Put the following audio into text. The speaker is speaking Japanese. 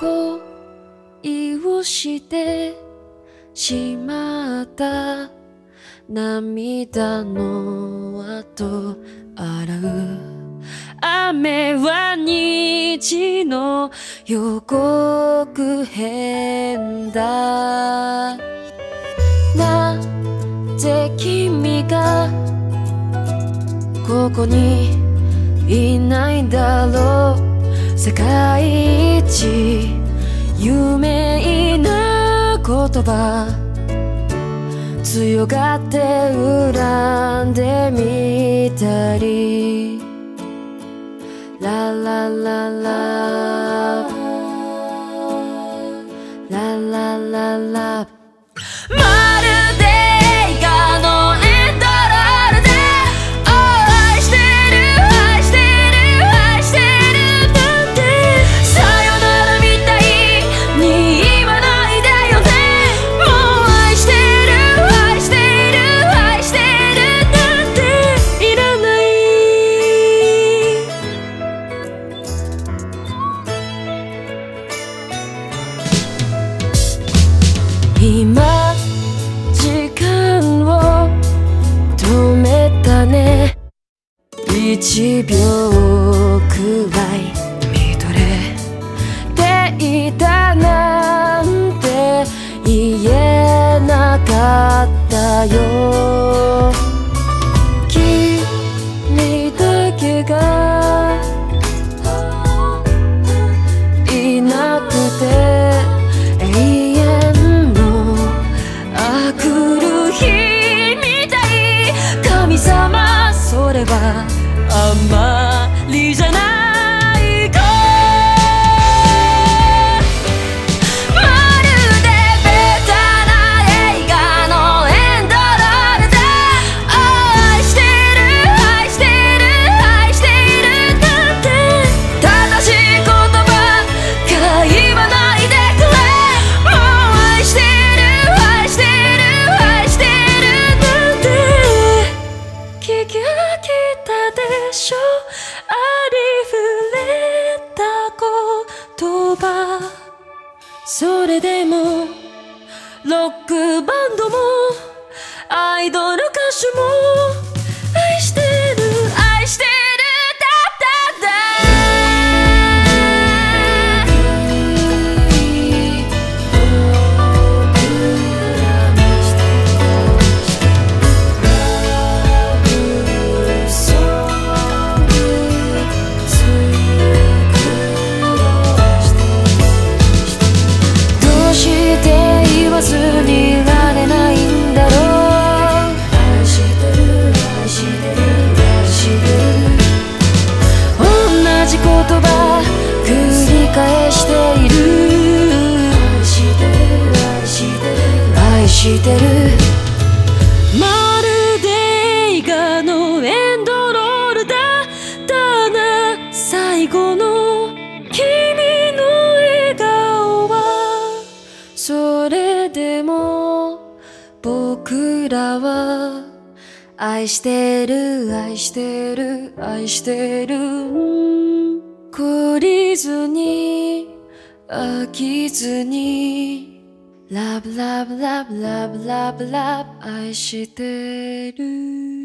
恋をしてしまった涙の後洗う雨は虹の予告編だなぜ君がここにいないだろう。世界一有名な言葉強がって恨んでみたりララララ今時間を止めたね。一秒くらい見とれ。ていたなんて言えなかったよ。れはあまりじゃないありふれた言葉。それでもロックバンドもアイドル歌手も返している。愛してる。愛してる。愛してる。まるで映画のエンドロールだ。ったな最後の君の笑顔は。それでも僕らは。愛してる。愛してる。愛してる。懲りずに飽きずにラブラブラブラブラブラブ愛してる